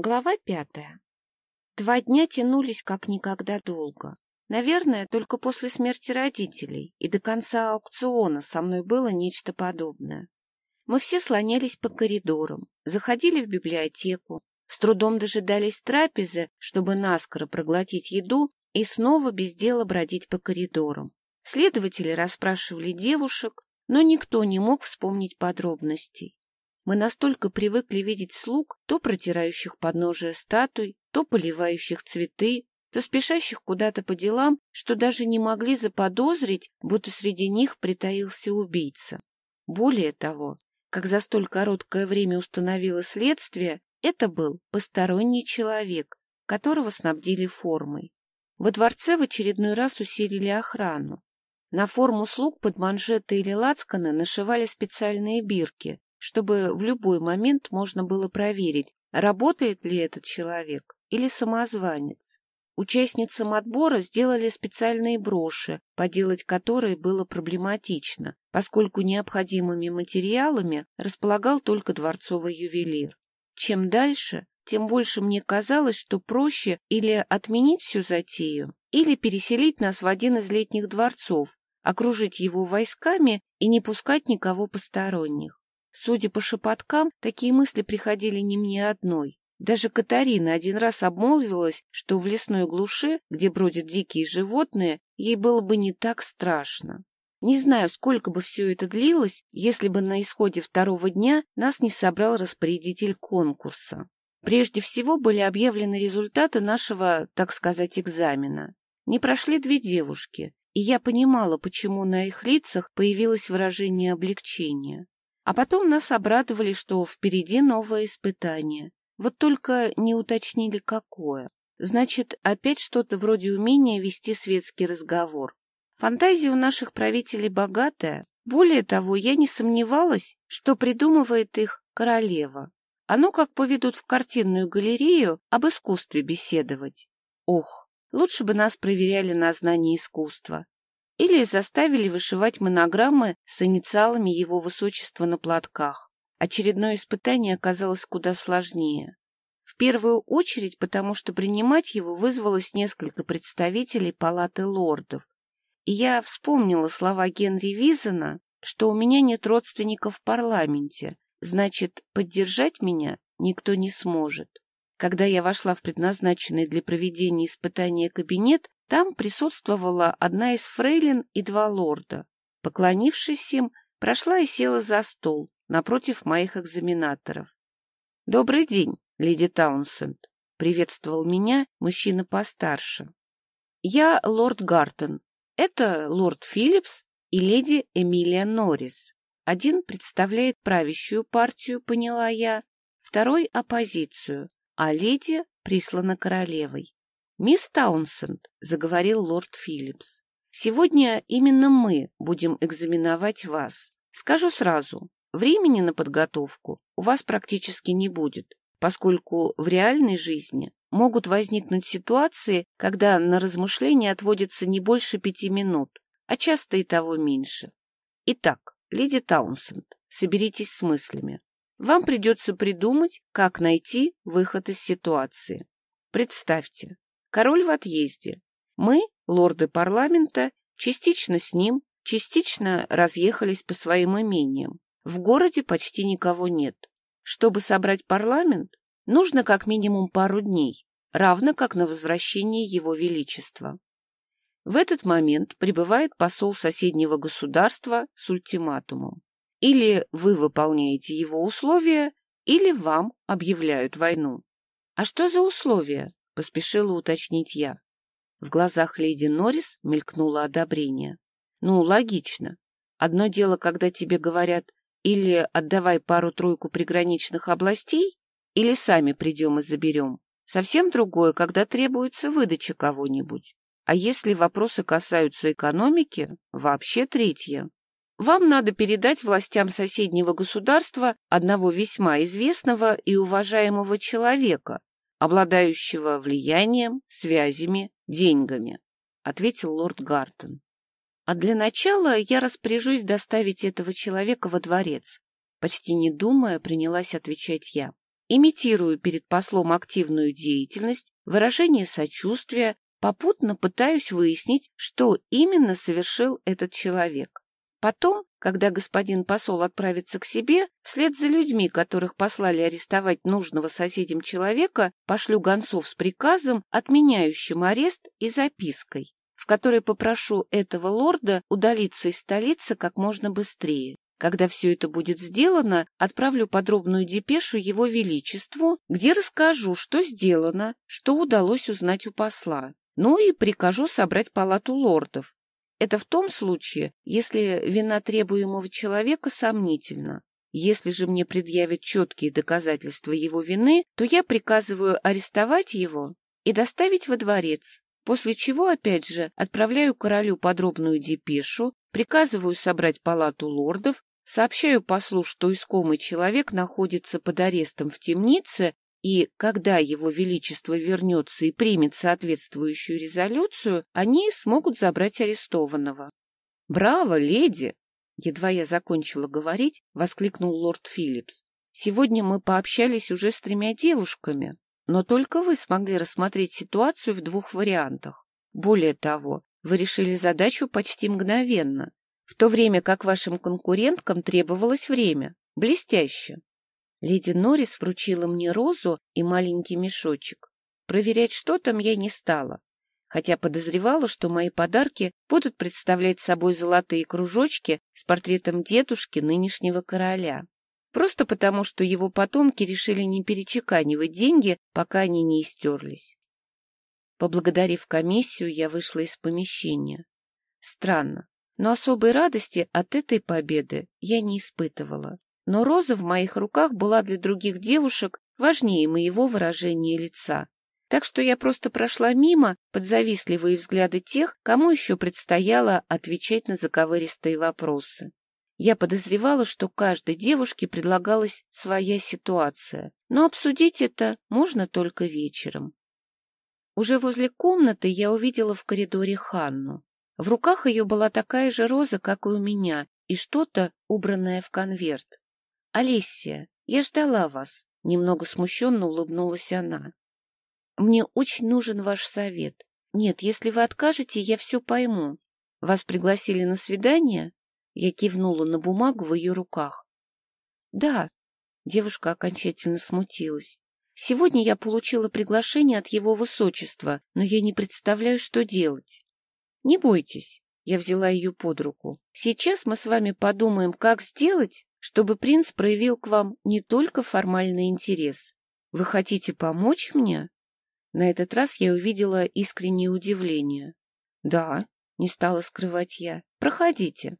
Глава пятая. Два дня тянулись как никогда долго. Наверное, только после смерти родителей и до конца аукциона со мной было нечто подобное. Мы все слонялись по коридорам, заходили в библиотеку, с трудом дожидались трапезы, чтобы наскоро проглотить еду и снова без дела бродить по коридорам. Следователи расспрашивали девушек, но никто не мог вспомнить подробностей. Мы настолько привыкли видеть слуг, то протирающих подножие статуй, то поливающих цветы, то спешащих куда-то по делам, что даже не могли заподозрить, будто среди них притаился убийца. Более того, как за столь короткое время установило следствие, это был посторонний человек, которого снабдили формой. Во дворце в очередной раз усилили охрану. На форму слуг под манжеты или лацканы нашивали специальные бирки, чтобы в любой момент можно было проверить, работает ли этот человек или самозванец. Участницам отбора сделали специальные броши, поделать которые было проблематично, поскольку необходимыми материалами располагал только дворцовый ювелир. Чем дальше, тем больше мне казалось, что проще или отменить всю затею, или переселить нас в один из летних дворцов, окружить его войсками и не пускать никого посторонних. Судя по шепоткам, такие мысли приходили не мне одной. Даже Катарина один раз обмолвилась, что в лесной глуши, где бродят дикие животные, ей было бы не так страшно. Не знаю, сколько бы все это длилось, если бы на исходе второго дня нас не собрал распорядитель конкурса. Прежде всего были объявлены результаты нашего, так сказать, экзамена. Не прошли две девушки, и я понимала, почему на их лицах появилось выражение облегчения. А потом нас обрадовали, что впереди новое испытание. Вот только не уточнили, какое. Значит, опять что-то вроде умения вести светский разговор. Фантазия у наших правителей богатая. Более того, я не сомневалась, что придумывает их королева. А ну как поведут в картинную галерею об искусстве беседовать. Ох, лучше бы нас проверяли на знание искусства или заставили вышивать монограммы с инициалами его высочества на платках. Очередное испытание оказалось куда сложнее. В первую очередь, потому что принимать его вызвалось несколько представителей палаты лордов. И я вспомнила слова Генри Визена, что у меня нет родственников в парламенте, значит, поддержать меня никто не сможет. Когда я вошла в предназначенный для проведения испытания кабинет, там присутствовала одна из фрейлин и два лорда. Поклонившись им, прошла и села за стол напротив моих экзаменаторов. — Добрый день, леди Таунсенд, — приветствовал меня мужчина постарше. — Я лорд Гартон. Это лорд Филлипс и леди Эмилия Норрис. Один представляет правящую партию, поняла я, второй — оппозицию, а леди прислана королевой. «Мисс Таунсенд», — заговорил лорд Филлипс, — «сегодня именно мы будем экзаменовать вас. Скажу сразу, времени на подготовку у вас практически не будет, поскольку в реальной жизни могут возникнуть ситуации, когда на размышления отводится не больше пяти минут, а часто и того меньше. Итак, леди Таунсенд, соберитесь с мыслями. Вам придется придумать, как найти выход из ситуации. Представьте, Король в отъезде. Мы, лорды парламента, частично с ним, частично разъехались по своим имениям. В городе почти никого нет. Чтобы собрать парламент, нужно как минимум пару дней, равно как на возвращение его величества. В этот момент прибывает посол соседнего государства с ультиматумом. Или вы выполняете его условия, или вам объявляют войну. А что за условия? Поспешила уточнить я. В глазах леди Норрис мелькнуло одобрение. Ну, логично. Одно дело, когда тебе говорят или отдавай пару-тройку приграничных областей, или сами придем и заберем. Совсем другое, когда требуется выдача кого-нибудь. А если вопросы касаются экономики, вообще третье. Вам надо передать властям соседнего государства одного весьма известного и уважаемого человека, обладающего влиянием, связями, деньгами, — ответил лорд Гартон. — А для начала я распоряжусь доставить этого человека во дворец. Почти не думая, принялась отвечать я. имитирую перед послом активную деятельность, выражение сочувствия, попутно пытаюсь выяснить, что именно совершил этот человек. Потом, когда господин посол отправится к себе, вслед за людьми, которых послали арестовать нужного соседям человека, пошлю гонцов с приказом, отменяющим арест и запиской, в которой попрошу этого лорда удалиться из столицы как можно быстрее. Когда все это будет сделано, отправлю подробную депешу Его Величеству, где расскажу, что сделано, что удалось узнать у посла. Ну и прикажу собрать палату лордов. Это в том случае, если вина требуемого человека сомнительна. Если же мне предъявят четкие доказательства его вины, то я приказываю арестовать его и доставить во дворец, после чего, опять же, отправляю королю подробную депешу, приказываю собрать палату лордов Сообщаю послу, что искомый человек находится под арестом в темнице, и когда его величество вернется и примет соответствующую резолюцию, они смогут забрать арестованного. — Браво, леди! — едва я закончила говорить, воскликнул лорд Филлипс. — Сегодня мы пообщались уже с тремя девушками, но только вы смогли рассмотреть ситуацию в двух вариантах. Более того, вы решили задачу почти мгновенно, в то время как вашим конкуренткам требовалось время. Блестяще. Леди Норрис вручила мне розу и маленький мешочек. Проверять, что там, я не стала, хотя подозревала, что мои подарки будут представлять собой золотые кружочки с портретом дедушки нынешнего короля. Просто потому, что его потомки решили не перечеканивать деньги, пока они не истерлись. Поблагодарив комиссию, я вышла из помещения. Странно, но особой радости от этой победы я не испытывала. Но роза в моих руках была для других девушек важнее моего выражения лица. Так что я просто прошла мимо под завистливые взгляды тех, кому еще предстояло отвечать на заковыристые вопросы. Я подозревала, что каждой девушке предлагалась своя ситуация, но обсудить это можно только вечером. Уже возле комнаты я увидела в коридоре Ханну. В руках ее была такая же роза, как и у меня, и что-то, убранное в конверт. — Алисия, я ждала вас, — немного смущенно улыбнулась она. — Мне очень нужен ваш совет. Нет, если вы откажете, я все пойму. Вас пригласили на свидание? Я кивнула на бумагу в ее руках. — Да. Девушка окончательно смутилась. Сегодня я получила приглашение от его высочества, но я не представляю, что делать. Не бойтесь, я взяла ее под руку. Сейчас мы с вами подумаем, как сделать, чтобы принц проявил к вам не только формальный интерес. Вы хотите помочь мне? На этот раз я увидела искреннее удивление. Да, не стала скрывать я. Проходите.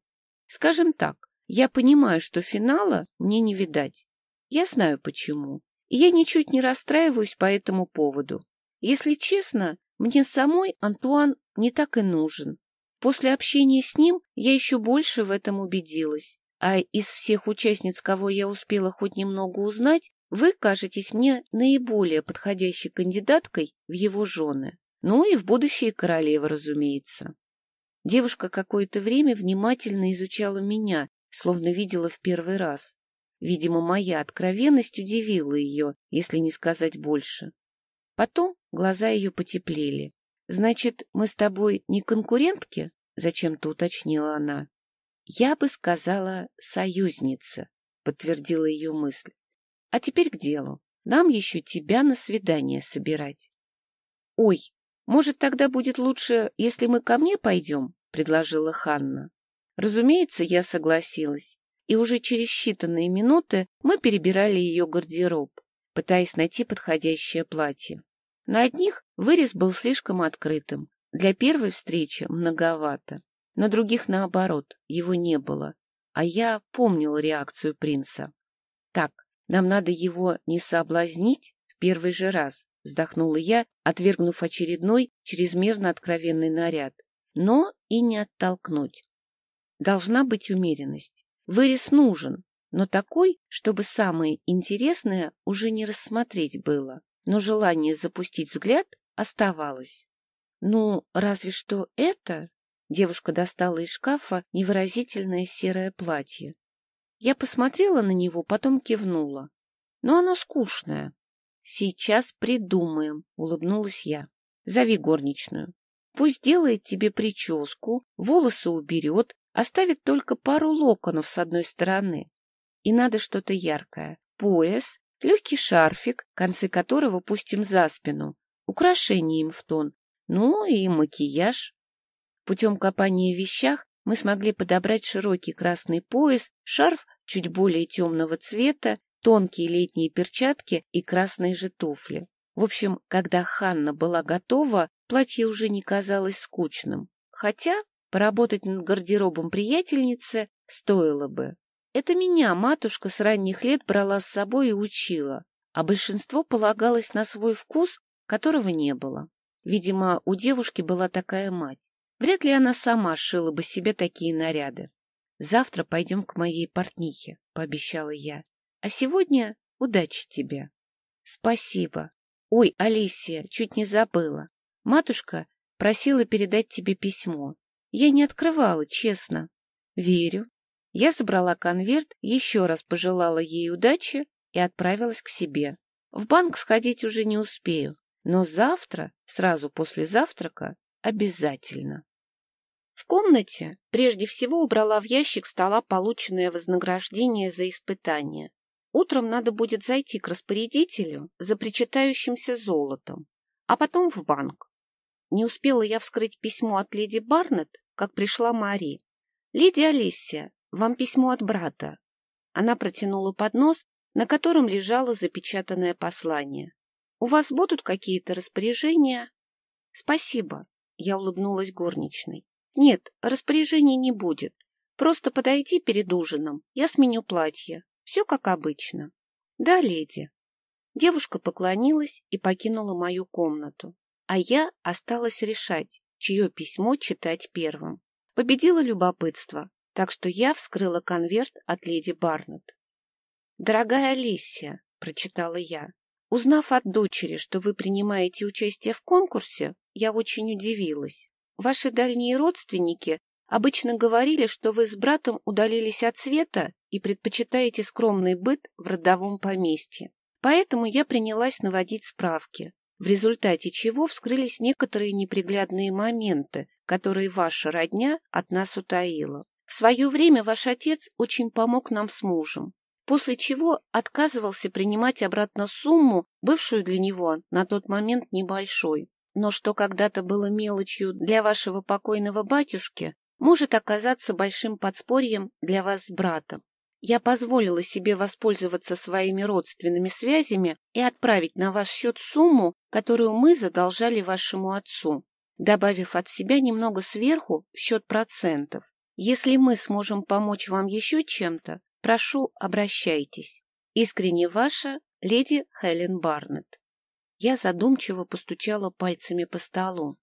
Скажем так, я понимаю, что финала мне не видать. Я знаю почему. И я ничуть не расстраиваюсь по этому поводу. Если честно, мне самой Антуан не так и нужен. После общения с ним я еще больше в этом убедилась. А из всех участниц, кого я успела хоть немного узнать, вы кажетесь мне наиболее подходящей кандидаткой в его жены. Ну и в будущие королевы, разумеется. Девушка какое-то время внимательно изучала меня, словно видела в первый раз. Видимо, моя откровенность удивила ее, если не сказать больше. Потом глаза ее потеплели. — Значит, мы с тобой не конкурентки? — зачем-то уточнила она. — Я бы сказала союзница, — подтвердила ее мысль. — А теперь к делу. Нам еще тебя на свидание собирать. — Ой, может, тогда будет лучше, если мы ко мне пойдем? — предложила Ханна. Разумеется, я согласилась. И уже через считанные минуты мы перебирали ее гардероб, пытаясь найти подходящее платье. На одних вырез был слишком открытым, для первой встречи многовато. На других, наоборот, его не было. А я помнил реакцию принца. Так, нам надо его не соблазнить в первый же раз, вздохнула я, отвергнув очередной чрезмерно откровенный наряд. Но и не оттолкнуть. Должна быть умеренность. Вырез нужен, но такой, чтобы самое интересное уже не рассмотреть было но желание запустить взгляд оставалось. Ну, разве что это... Девушка достала из шкафа невыразительное серое платье. Я посмотрела на него, потом кивнула. но оно скучное. Сейчас придумаем, улыбнулась я. Зови горничную. Пусть делает тебе прическу, волосы уберет, оставит только пару локонов с одной стороны. И надо что-то яркое. Пояс, легкий шарфик, концы которого пустим за спину, украшение им в тон, ну и макияж. Путем копания в вещах мы смогли подобрать широкий красный пояс, шарф чуть более темного цвета, тонкие летние перчатки и красные же туфли. В общем, когда Ханна была готова, платье уже не казалось скучным. Хотя поработать над гардеробом приятельницы стоило бы. Это меня матушка с ранних лет брала с собой и учила, а большинство полагалось на свой вкус, которого не было. Видимо, у девушки была такая мать. Вряд ли она сама сшила бы себе такие наряды. «Завтра пойдем к моей портнихе», — пообещала я. «А сегодня удачи тебе». «Спасибо. Ой, Алисия, чуть не забыла. Матушка просила передать тебе письмо. Я не открывала, честно. Верю. Я забрала конверт, еще раз пожелала ей удачи и отправилась к себе. В банк сходить уже не успею, но завтра, сразу после завтрака, обязательно. В комнате прежде всего убрала в ящик стола полученное вознаграждение за испытание. Утром надо будет зайти к распорядителю за причитающимся золотом, а потом в банк. Не успела я вскрыть письмо от леди Барнетт, как пришла Мари. «Леди Алисия, вам письмо от брата». Она протянула поднос, на котором лежало запечатанное послание. «У вас будут какие-то распоряжения?» «Спасибо», — я улыбнулась горничной. Нет, распоряжений не будет. Просто подойди перед ужином, я сменю платье. Все как обычно. Да, леди. Девушка поклонилась и покинула мою комнату. А я осталась решать, чье письмо читать первым. Победило любопытство, так что я вскрыла конверт от леди Барнетт. «Дорогая Алисия», — прочитала я, — «узнав от дочери, что вы принимаете участие в конкурсе, я очень удивилась. Ваши дальние родственники обычно говорили, что вы с братом удалились от света и предпочитаете скромный быт в родовом поместье. Поэтому я принялась наводить справки, в результате чего вскрылись некоторые неприглядные моменты, которые ваша родня от нас утаила. В свое время ваш отец очень помог нам с мужем, после чего отказывался принимать обратно сумму, бывшую для него на тот момент небольшой но что когда-то было мелочью для вашего покойного батюшки, может оказаться большим подспорьем для вас с братом. Я позволила себе воспользоваться своими родственными связями и отправить на ваш счет сумму, которую мы задолжали вашему отцу, добавив от себя немного сверху в счет процентов. Если мы сможем помочь вам еще чем-то, прошу, обращайтесь. Искренне ваша леди Хелен Барнетт. Я задумчиво постучала пальцами по столу.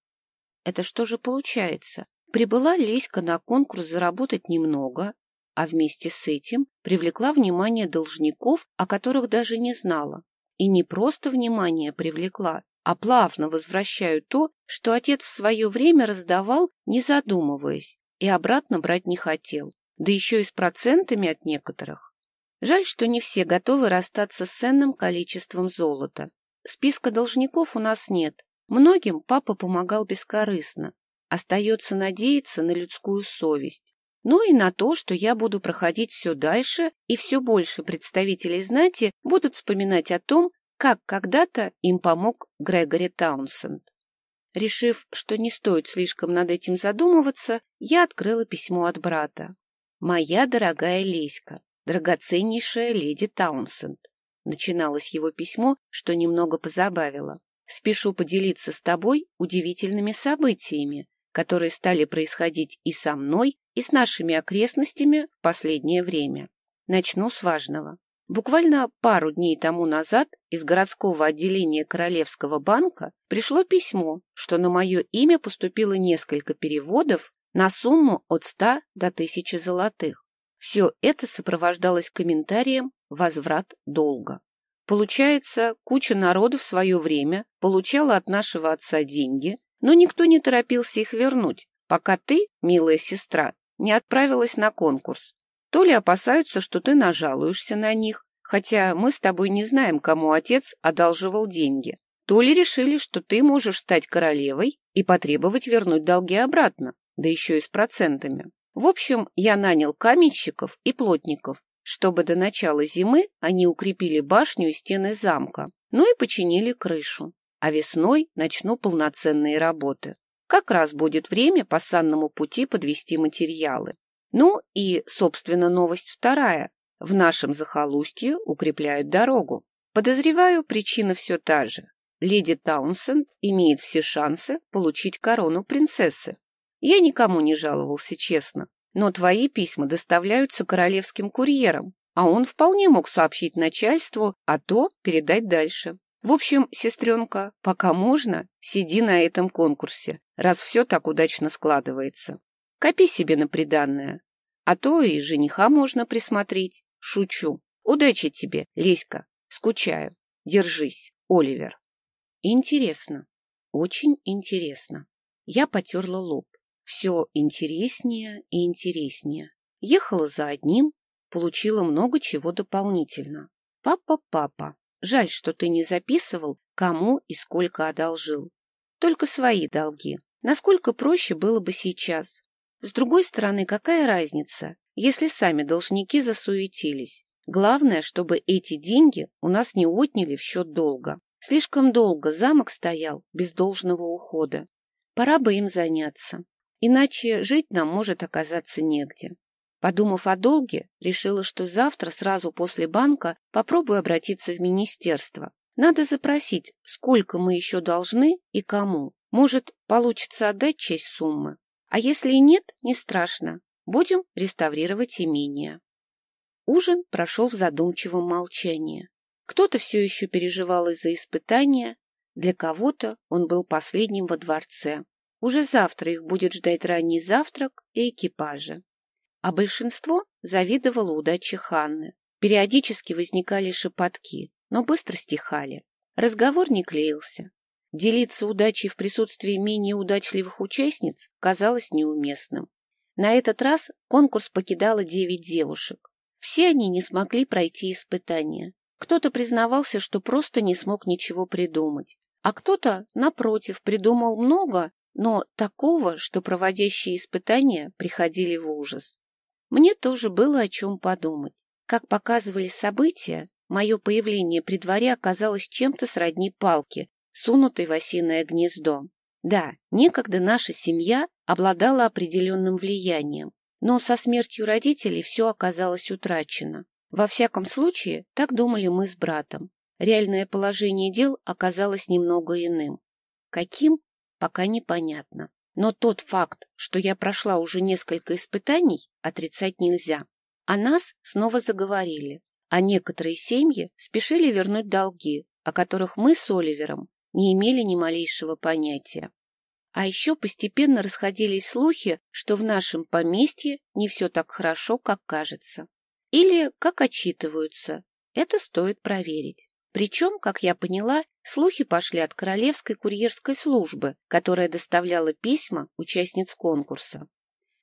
Это что же получается? Прибыла Леська на конкурс заработать немного, а вместе с этим привлекла внимание должников, о которых даже не знала. И не просто внимание привлекла, а плавно возвращаю то, что отец в свое время раздавал, не задумываясь, и обратно брать не хотел, да еще и с процентами от некоторых. Жаль, что не все готовы расстаться с ценным количеством золота. Списка должников у нас нет. Многим папа помогал бескорыстно. Остается надеяться на людскую совесть. Ну и на то, что я буду проходить все дальше, и все больше представителей знати будут вспоминать о том, как когда-то им помог Грегори Таунсенд. Решив, что не стоит слишком над этим задумываться, я открыла письмо от брата. «Моя дорогая Леська, драгоценнейшая леди Таунсенд, Начиналось его письмо, что немного позабавило. «Спешу поделиться с тобой удивительными событиями, которые стали происходить и со мной, и с нашими окрестностями в последнее время. Начну с важного. Буквально пару дней тому назад из городского отделения Королевского банка пришло письмо, что на мое имя поступило несколько переводов на сумму от ста до тысячи золотых. Все это сопровождалось комментарием «возврат долга». Получается, куча народу в свое время получала от нашего отца деньги, но никто не торопился их вернуть, пока ты, милая сестра, не отправилась на конкурс. То ли опасаются, что ты нажалуешься на них, Хотя мы с тобой не знаем, кому отец одалживал деньги. То ли решили, что ты можешь стать королевой и потребовать вернуть долги обратно, да еще и с процентами. В общем, я нанял каменщиков и плотников, чтобы до начала зимы они укрепили башню и стены замка, ну и починили крышу. А весной начну полноценные работы. Как раз будет время по санному пути подвести материалы. Ну и, собственно, новость вторая. В нашем захолустье укрепляют дорогу. Подозреваю, причина все та же. Леди Таунсенд имеет все шансы получить корону принцессы. Я никому не жаловался, честно. Но твои письма доставляются королевским курьером, а он вполне мог сообщить начальству, а то передать дальше. В общем, сестренка, пока можно, сиди на этом конкурсе, раз все так удачно складывается. Копи себе на приданное, а то и жениха можно присмотреть. Шучу. Удачи тебе, Леська. Скучаю. Держись, Оливер. Интересно. Очень интересно. Я потерла лоб. Все интереснее и интереснее. Ехала за одним, получила много чего дополнительно. Папа, папа, жаль, что ты не записывал, кому и сколько одолжил. Только свои долги. Насколько проще было бы сейчас. С другой стороны, какая разница, если сами должники засуетились? Главное, чтобы эти деньги у нас не отняли в счет долга. Слишком долго замок стоял без должного ухода. Пора бы им заняться. Иначе жить нам может оказаться негде. Подумав о долге, решила, что завтра, сразу после банка, попробую обратиться в министерство. Надо запросить, сколько мы еще должны и кому. Может, получится отдать часть суммы. А если и нет, не страшно. Будем реставрировать имение. Ужин прошел в задумчивом молчании. Кто-то все еще переживал из-за испытания, для кого-то он был последним во дворце. Уже завтра их будет ждать ранний завтрак и экипажи. А большинство завидовало удаче Ханны. Периодически возникали шепотки, но быстро стихали. Разговор не клеился. Делиться удачей в присутствии менее удачливых участниц казалось неуместным. На этот раз конкурс покидало девять девушек. Все они не смогли пройти испытания. Кто-то признавался, что просто не смог ничего придумать, а кто-то, напротив, придумал много но такого, что проводящие испытания приходили в ужас. Мне тоже было о чем подумать. Как показывали события, мое появление при дворе оказалось чем-то сродни палке, сунутой в осиное гнездо. Да, некогда наша семья обладала определенным влиянием, но со смертью родителей все оказалось утрачено. Во всяком случае, так думали мы с братом. Реальное положение дел оказалось немного иным. Каким, пока непонятно. Но тот факт, что я прошла уже несколько испытаний, отрицать нельзя. О нас снова заговорили, а некоторые семьи спешили вернуть долги, о которых мы с Оливером не имели ни малейшего понятия. А еще постепенно расходились слухи, что в нашем поместье не все так хорошо, как кажется. Или как отчитываются. Это стоит проверить. Причем, как я поняла, слухи пошли от Королевской курьерской службы, которая доставляла письма участниц конкурса.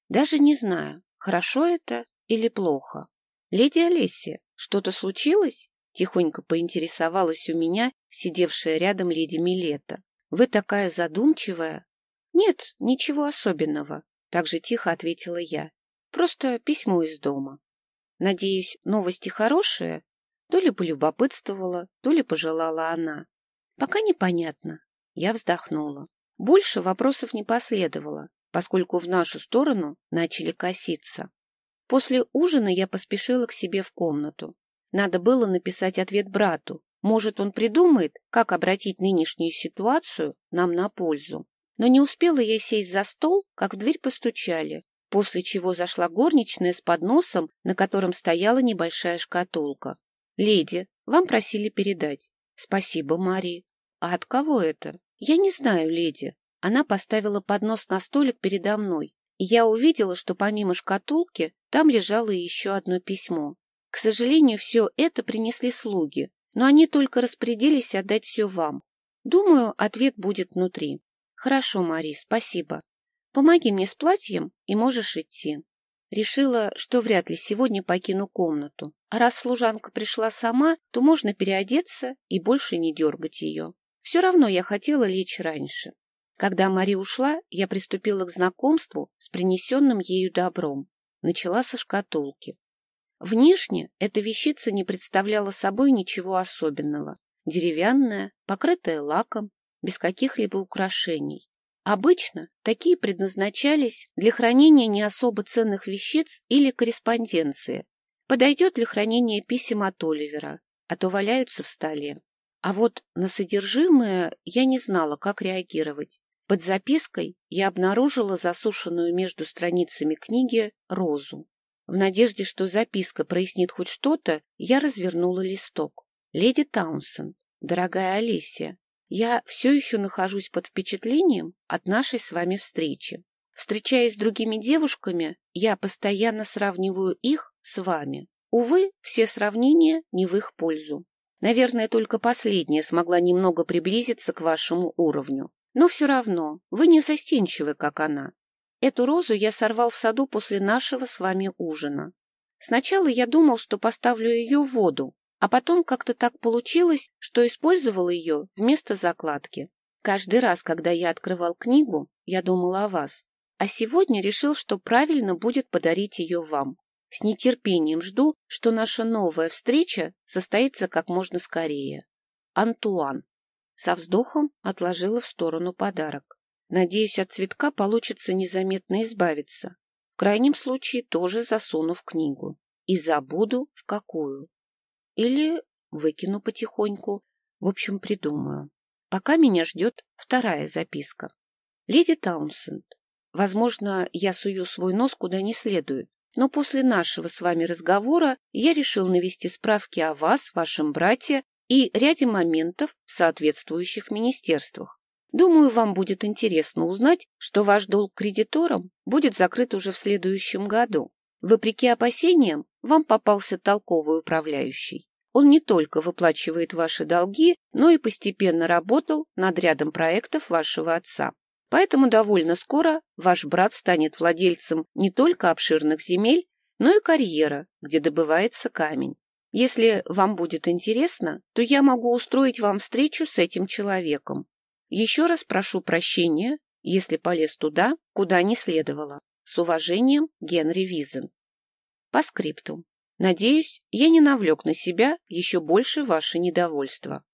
Даже не знаю, хорошо это или плохо. Леди Олеся, что-то случилось? Тихонько поинтересовалась у меня сидевшая рядом леди Милета. Вы такая задумчивая. Нет, ничего особенного, так же тихо ответила я. Просто письмо из дома. Надеюсь, новости хорошие? То ли полюбопытствовала, то ли пожелала она. Пока непонятно. Я вздохнула. Больше вопросов не последовало, поскольку в нашу сторону начали коситься. После ужина я поспешила к себе в комнату. Надо было написать ответ брату. Может, он придумает, как обратить нынешнюю ситуацию нам на пользу. Но не успела я сесть за стол, как в дверь постучали, после чего зашла горничная с подносом, на котором стояла небольшая шкатулка. Леди, вам просили передать. Спасибо, Мари. А от кого это? Я не знаю, леди. Она поставила поднос на столик передо мной, и я увидела, что помимо шкатулки там лежало еще одно письмо. К сожалению, все это принесли слуги, но они только распорядились отдать все вам. Думаю, ответ будет внутри. Хорошо, Мари, спасибо. Помоги мне с платьем, и можешь идти. Решила, что вряд ли сегодня покину комнату. А раз служанка пришла сама, то можно переодеться и больше не дергать ее. Все равно я хотела лечь раньше. Когда Мари ушла, я приступила к знакомству с принесенным ею добром. Начала со шкатулки. Внешне эта вещица не представляла собой ничего особенного. Деревянная, покрытая лаком, без каких-либо украшений. Обычно такие предназначались для хранения не особо ценных вещиц или корреспонденции. Подойдет для хранения писем от Оливера, а то валяются в столе. А вот на содержимое я не знала, как реагировать. Под запиской я обнаружила засушенную между страницами книги розу. В надежде, что записка прояснит хоть что-то, я развернула листок. «Леди Таунсенд, дорогая Алисия, я все еще нахожусь под впечатлением от нашей с вами встречи. Встречаясь с другими девушками, я постоянно сравниваю их с вами. Увы, все сравнения не в их пользу. Наверное, только последняя смогла немного приблизиться к вашему уровню. Но все равно, вы не застенчивы, как она. Эту розу я сорвал в саду после нашего с вами ужина. Сначала я думал, что поставлю ее в воду, а потом как-то так получилось, что использовал ее вместо закладки. Каждый раз, когда я открывал книгу, я думал о вас. А сегодня решил, что правильно будет подарить ее вам. С нетерпением жду, что наша новая встреча состоится как можно скорее. Антуан. Со вздохом отложила в сторону подарок. Надеюсь, от цветка получится незаметно избавиться. В крайнем случае тоже засуну в книгу. И забуду, в какую. Или выкину потихоньку. В общем, придумаю. Пока меня ждет вторая записка. Леди Таунсенд, возможно, я сую свой нос куда не следует, но после нашего с вами разговора я решил навести справки о вас, вашем брате и ряде моментов в соответствующих министерствах. Думаю, вам будет интересно узнать, что ваш долг кредиторам будет закрыт уже в следующем году. Вопреки опасениям, вам попался толковый управляющий. Он не только выплачивает ваши долги, но и постепенно работал над рядом проектов вашего отца. Поэтому довольно скоро ваш брат станет владельцем не только обширных земель, но и карьера, где добывается камень. Если вам будет интересно, то я могу устроить вам встречу с этим человеком. Еще раз прошу прощения, если полез туда, куда не следовало. С уважением, Генри Визен. По скрипту. Надеюсь, я не навлек на себя еще больше ваше недовольство.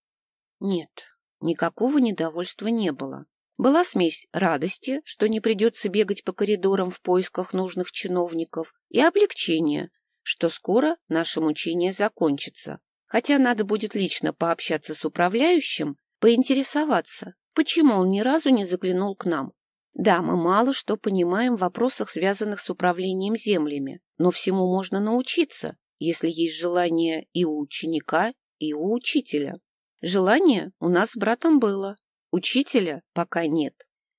Нет, никакого недовольства не было. Была смесь радости, что не придется бегать по коридорам в поисках нужных чиновников, и облегчения, что скоро наше мучение закончится. Хотя надо будет лично пообщаться с управляющим, поинтересоваться, почему он ни разу не заглянул к нам. Да, мы мало что понимаем в вопросах, связанных с управлением землями, но всему можно научиться, если есть желание и у ученика, и у учителя. Желание у нас с братом было, учителя пока нет.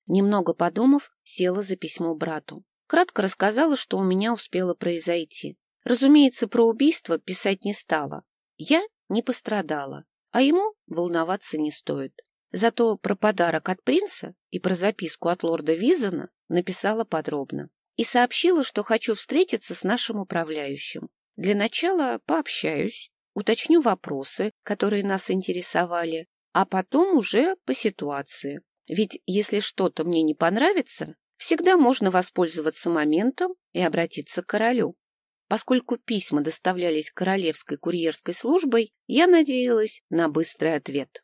Немного подумав, села за письмо брату. Кратко рассказала, что у меня успело произойти. Разумеется, про убийство писать не стала. Я не пострадала, а ему волноваться не стоит. Зато про подарок от принца и про записку от лорда Визена написала подробно. И сообщила, что хочу встретиться с нашим управляющим. Для начала пообщаюсь, уточню вопросы, которые нас интересовали, а потом уже по ситуации. Ведь если что-то мне не понравится, всегда можно воспользоваться моментом и обратиться к королю. Поскольку письма доставлялись королевской курьерской службой, я надеялась на быстрый ответ.